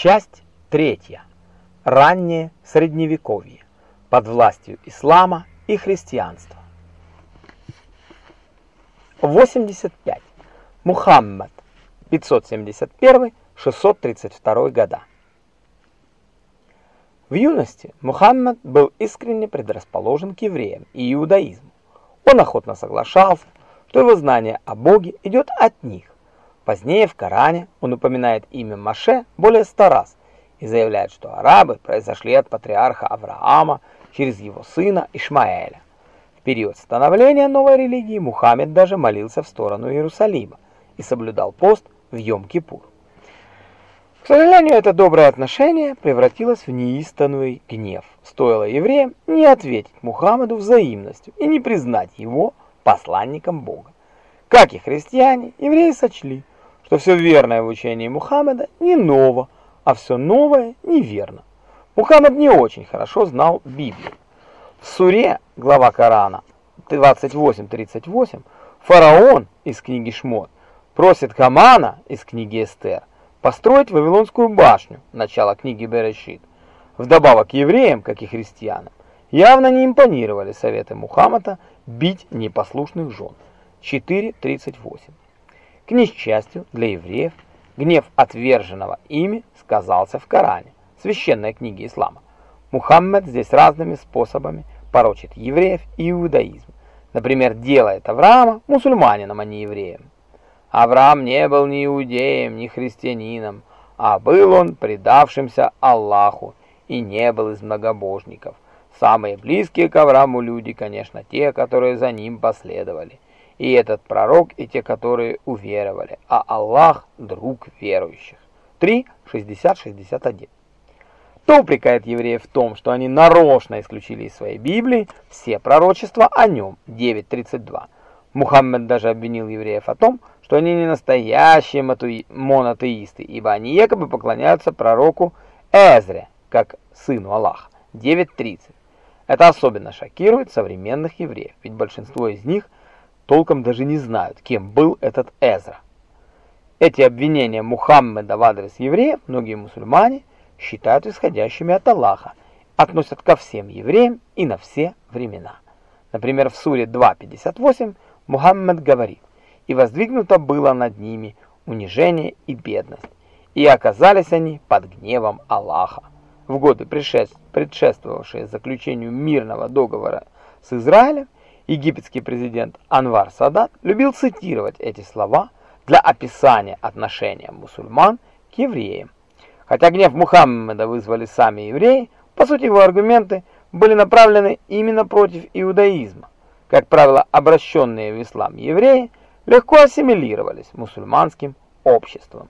Часть третья. Раннее Средневековье. Под властью ислама и христианства. 85. Мухаммад. 571-632 года. В юности Мухаммад был искренне предрасположен к евреям и иудаизму. Он охотно соглашался, что его знание о Боге идет от них. Позднее в Коране он упоминает имя Маше более ста раз и заявляет, что арабы произошли от патриарха Авраама через его сына Ишмаэля. В период становления новой религии Мухаммед даже молился в сторону Иерусалима и соблюдал пост в Йом-Кипур. К сожалению, это доброе отношение превратилось в неистовый гнев. Стоило евреям не ответить Мухаммаду взаимностью и не признать его посланником Бога. Как и христиане, евреи сочли, что все верное в учении Мухаммада не ново, а все новое неверно. Мухаммад не очень хорошо знал Библию. В суре, глава Корана 28:38, фараон из книги Шмот просит Хамана из книги Эстер построить Вавилонскую башню, начало книги Берешит. Вдобавок евреям, как и христианам, явно не импонировали советы Мухаммада бить непослушных жен. 4.38. К несчастью для евреев, гнев отверженного ими сказался в Коране, священной книге ислама. Мухаммед здесь разными способами порочит евреев и иудаизм. Например, делает Авраама мусульманином, а не евреем. Авраам не был ни иудеем, ни христианином, а был он предавшимся Аллаху и не был из многобожников. Самые близкие к Аврааму люди, конечно, те, которые за ним последовали. И этот пророк, и те, которые уверовали, а Аллах – друг верующих. 3.60.61 Кто упрекает евреев в том, что они нарочно исключили из своей Библии все пророчества о нем? 9.32 Мухаммед даже обвинил евреев о том, что они не настоящие монотеисты, ибо они якобы поклоняются пророку Эзре, как сыну Аллаха. 9.30. Это особенно шокирует современных евреев, ведь большинство из них толком даже не знают, кем был этот Эзра. Эти обвинения Мухаммеда в адрес евреев многие мусульмане считают исходящими от Аллаха, относят ко всем евреям и на все времена. Например, в суре 2.58 Мухаммед говорит, и воздвигнуто было над ними унижение и бедность, и оказались они под гневом Аллаха. В годы предшествовавшие заключению мирного договора с Израилем, египетский президент Анвар Садат любил цитировать эти слова для описания отношения мусульман к евреям. Хотя гнев Мухаммеда вызвали сами евреи, по сути его аргументы были направлены именно против иудаизма. Как правило, обращенные в ислам евреи легко ассимилировались мусульманским обществом.